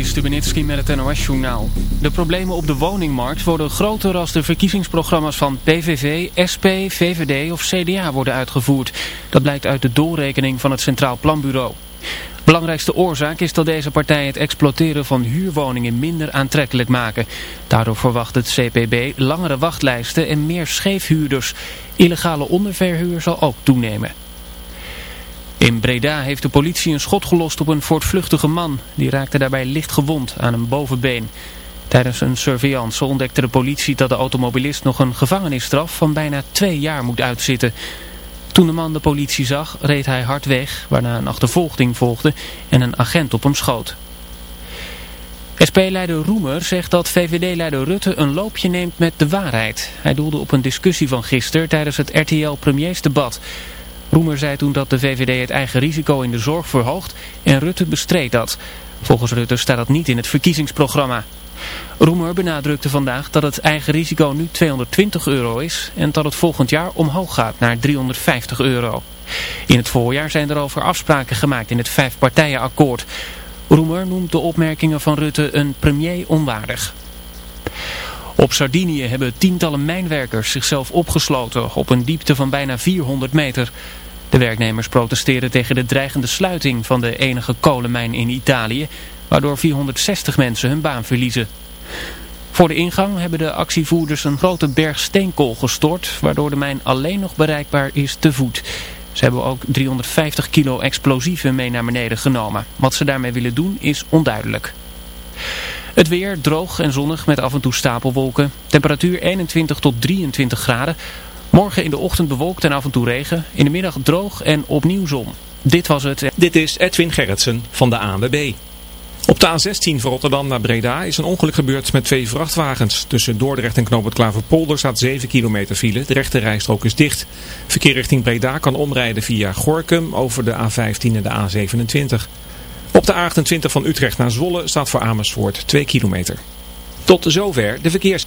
Met het NOS-journaal. De problemen op de woningmarkt worden groter als de verkiezingsprogramma's van PVV, SP, VVD of CDA worden uitgevoerd. Dat blijkt uit de doorrekening van het Centraal Planbureau. Belangrijkste oorzaak is dat deze partijen het exploiteren van huurwoningen minder aantrekkelijk maken. Daardoor verwacht het CPB langere wachtlijsten en meer scheefhuurders. Illegale onderverhuur zal ook toenemen. In Breda heeft de politie een schot gelost op een voortvluchtige man. Die raakte daarbij licht gewond aan een bovenbeen. Tijdens een surveillance ontdekte de politie dat de automobilist nog een gevangenisstraf van bijna twee jaar moet uitzitten. Toen de man de politie zag, reed hij hard weg, waarna een achtervolging volgde en een agent op hem schoot. SP-leider Roemer zegt dat VVD-leider Rutte een loopje neemt met de waarheid. Hij doelde op een discussie van gisteren tijdens het RTL-premiersdebat. Roemer zei toen dat de VVD het eigen risico in de zorg verhoogt en Rutte bestreed dat. Volgens Rutte staat dat niet in het verkiezingsprogramma. Roemer benadrukte vandaag dat het eigen risico nu 220 euro is en dat het volgend jaar omhoog gaat naar 350 euro. In het voorjaar zijn er over afspraken gemaakt in het vijfpartijenakkoord. Roemer noemt de opmerkingen van Rutte een premier onwaardig. Op Sardinië hebben tientallen mijnwerkers zichzelf opgesloten op een diepte van bijna 400 meter. De werknemers protesteren tegen de dreigende sluiting van de enige kolenmijn in Italië, waardoor 460 mensen hun baan verliezen. Voor de ingang hebben de actievoerders een grote berg steenkool gestort, waardoor de mijn alleen nog bereikbaar is te voet. Ze hebben ook 350 kilo explosieven mee naar beneden genomen. Wat ze daarmee willen doen is onduidelijk. Het weer droog en zonnig met af en toe stapelwolken. Temperatuur 21 tot 23 graden. Morgen in de ochtend bewolkt en af en toe regen. In de middag droog en opnieuw zon. Dit was het. Dit is Edwin Gerritsen van de ANWB. Op de A16 van Rotterdam naar Breda is een ongeluk gebeurd met twee vrachtwagens. Tussen Dordrecht en Knoop het Klaverpolder staat 7 kilometer file. De rechte rijstrook is dicht. Verkeer richting Breda kan omrijden via Gorkum over de A15 en de A27. Op de A28 van Utrecht naar Zwolle staat voor Amersfoort 2 kilometer. Tot zover de verkeers.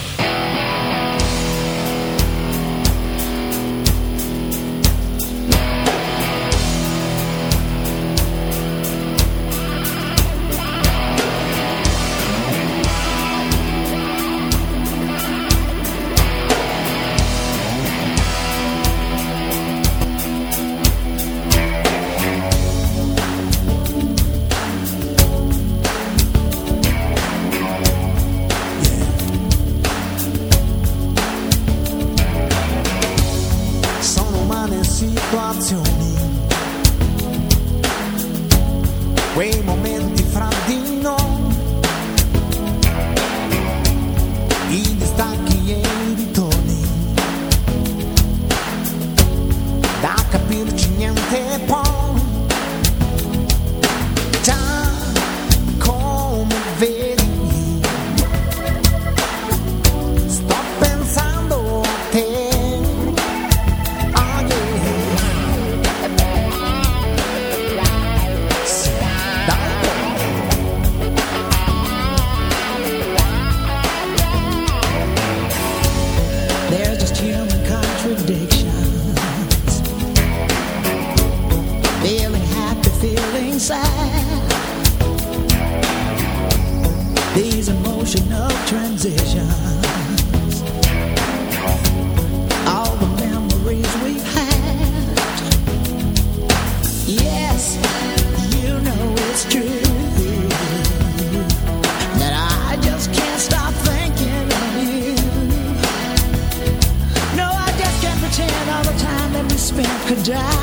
these emotional transitions. All the memories we've had. Yes, you know it's true that I just can't stop thinking of you. No, I just can't pretend all the time that we spent could die.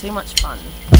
Too much fun.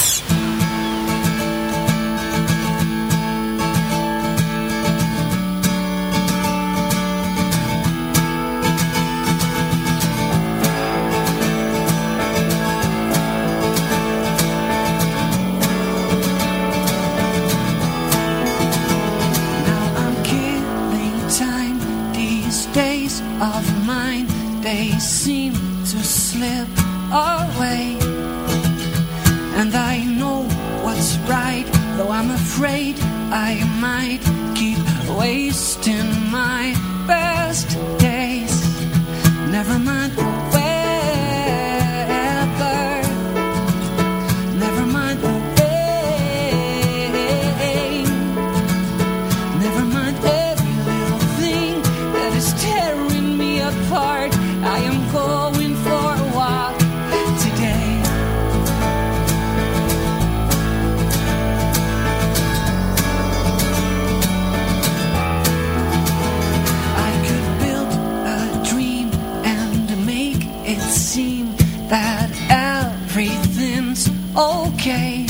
that everything's okay.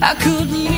I could leave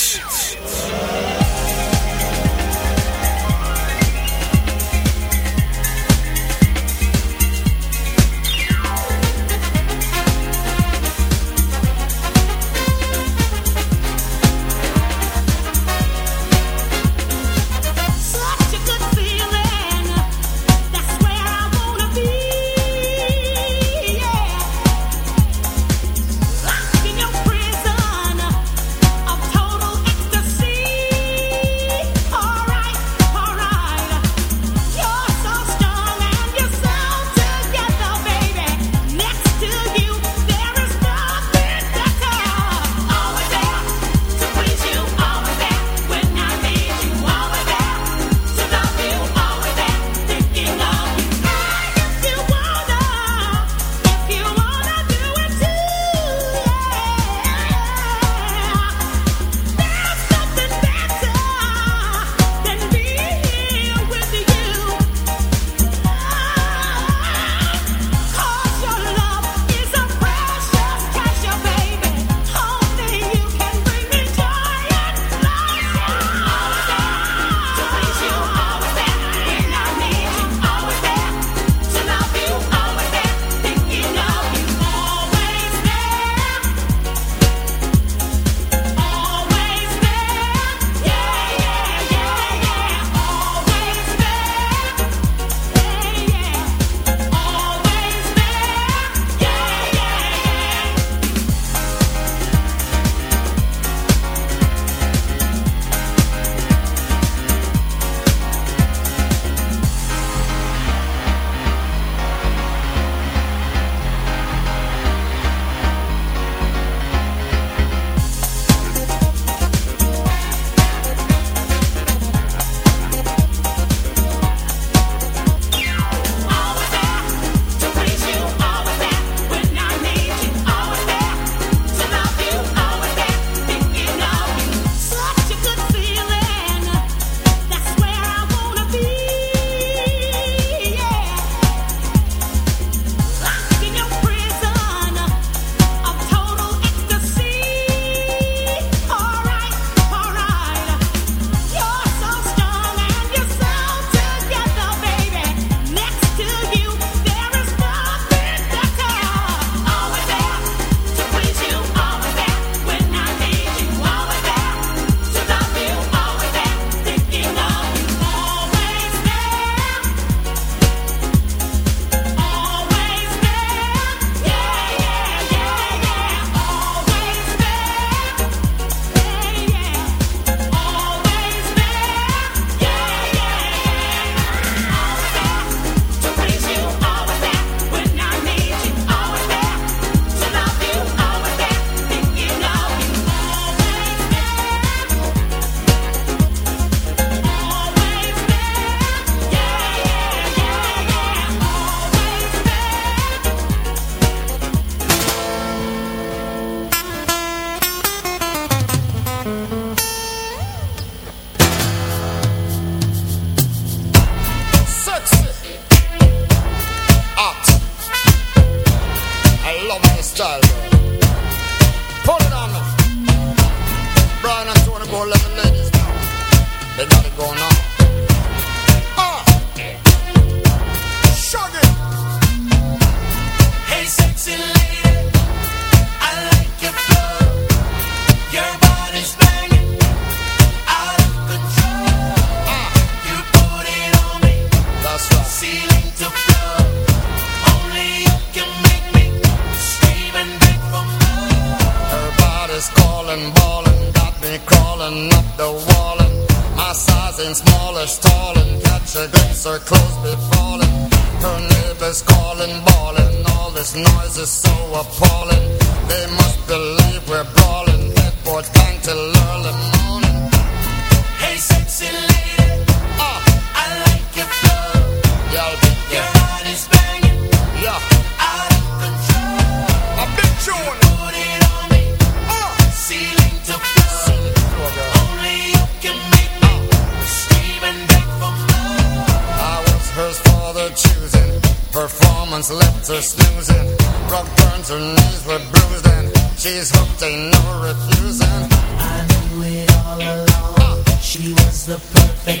This noise is so appalling. They must believe we're brawling. Headboard gang to lurling. ain't no refusing. I knew it all along. She was the perfect.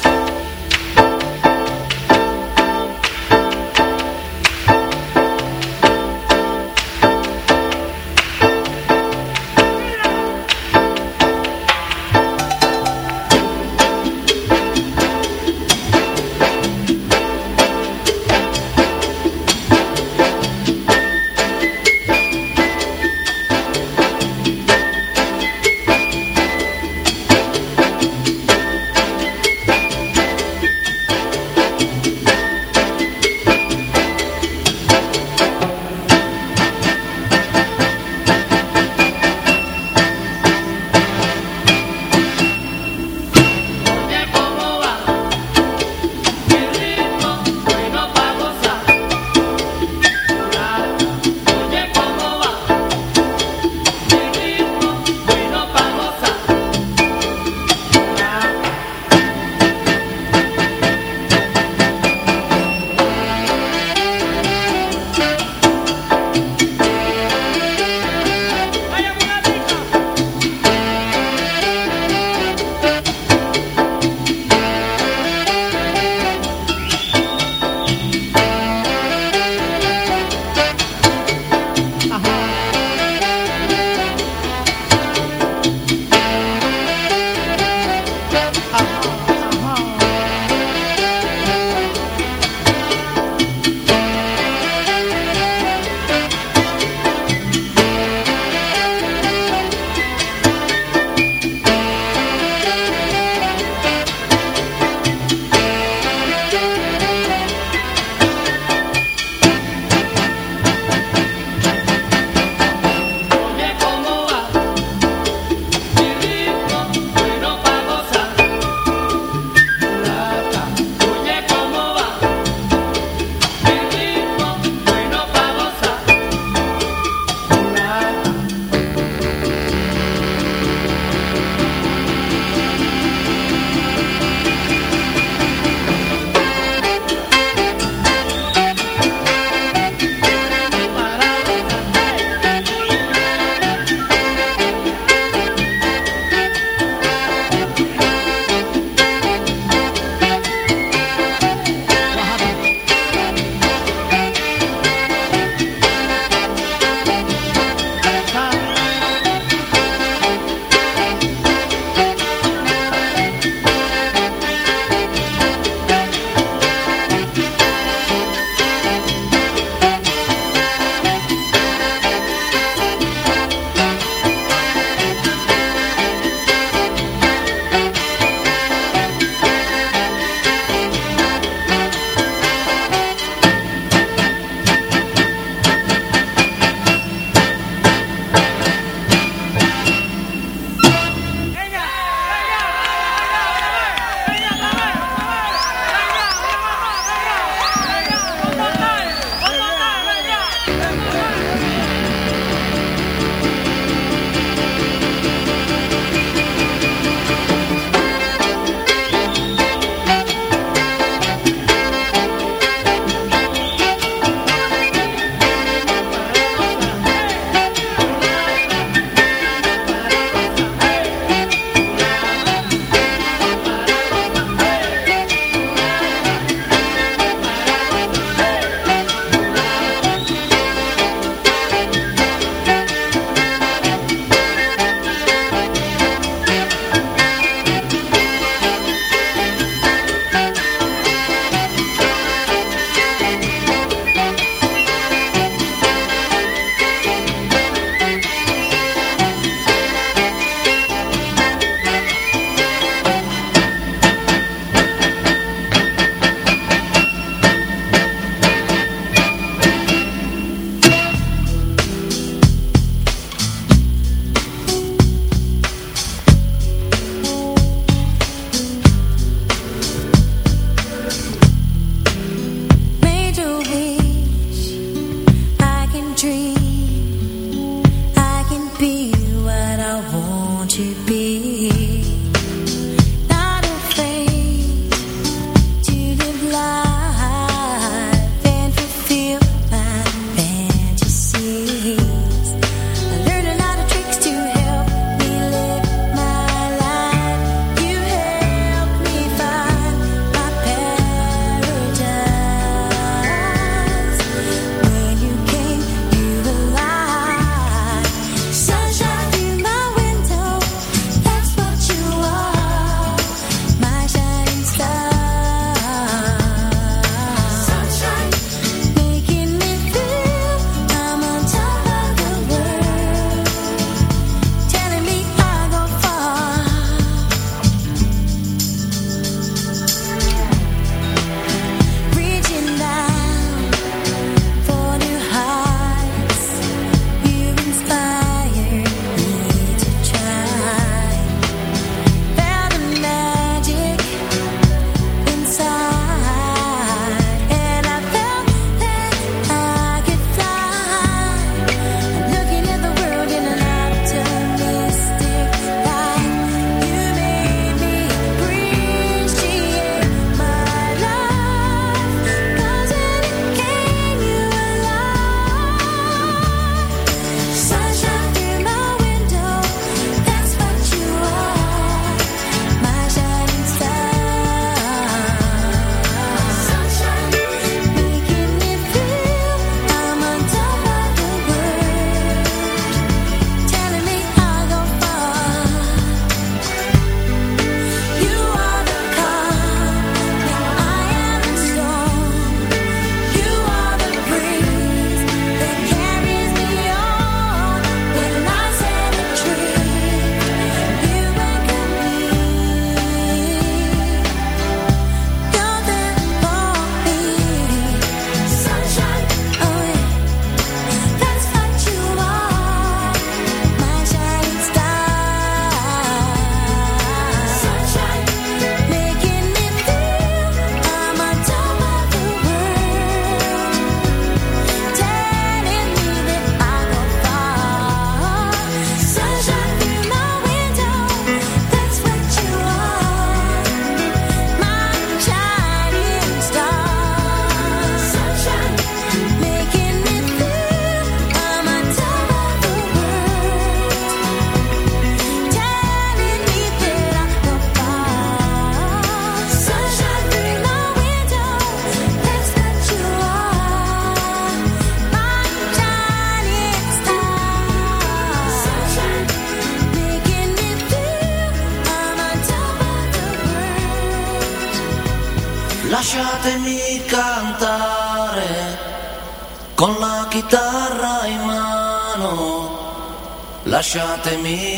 shot at me.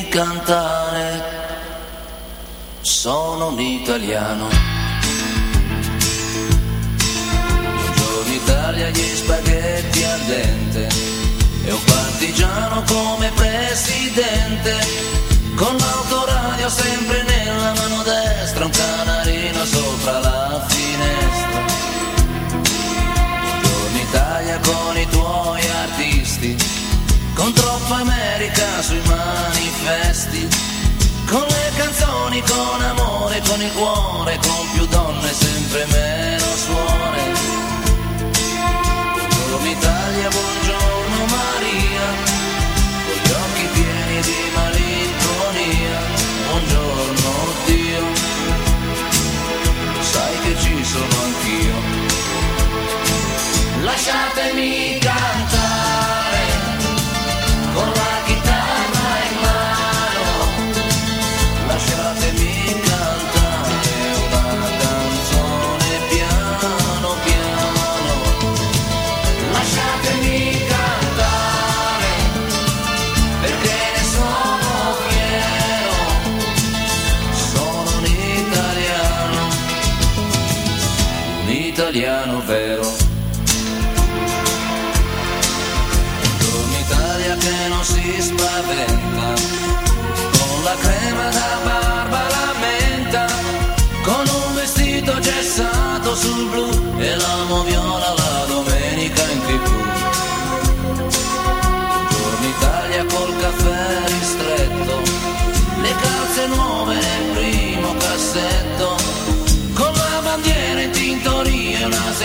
l'America sui manifesti, con le canzoni, con amore, con il cuore, con più donne e sempre meno suore. Buongiorno Italia, buongiorno Maria, con gli occhi pieni di malinconia, buongiorno Dio, sai che ci sono anch'io. Lasciatemi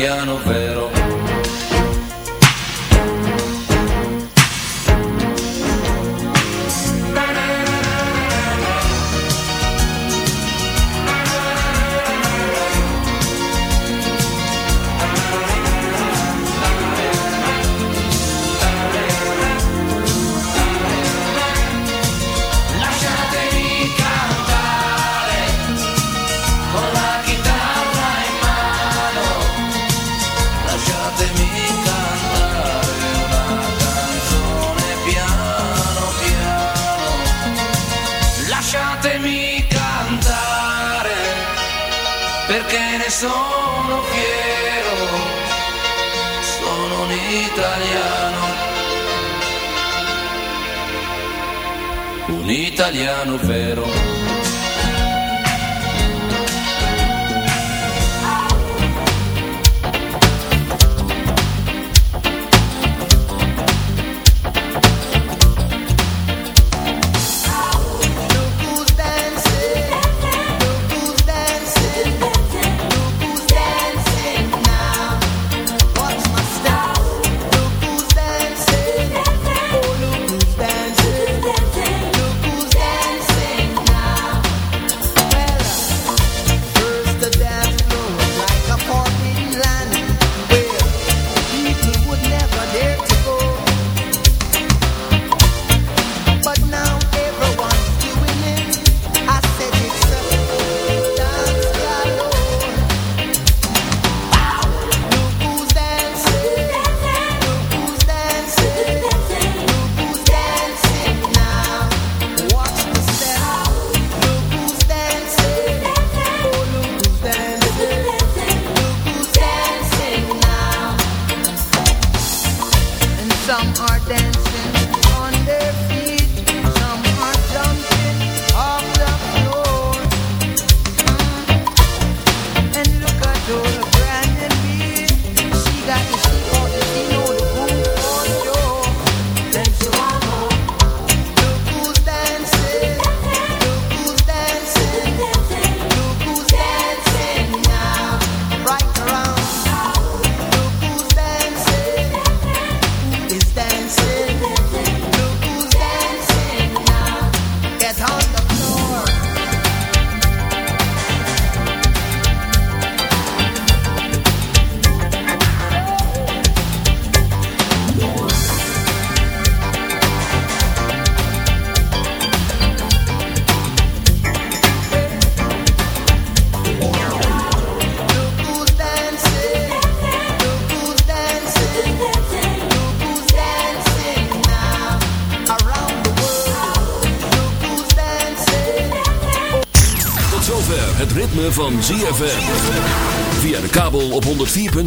italiano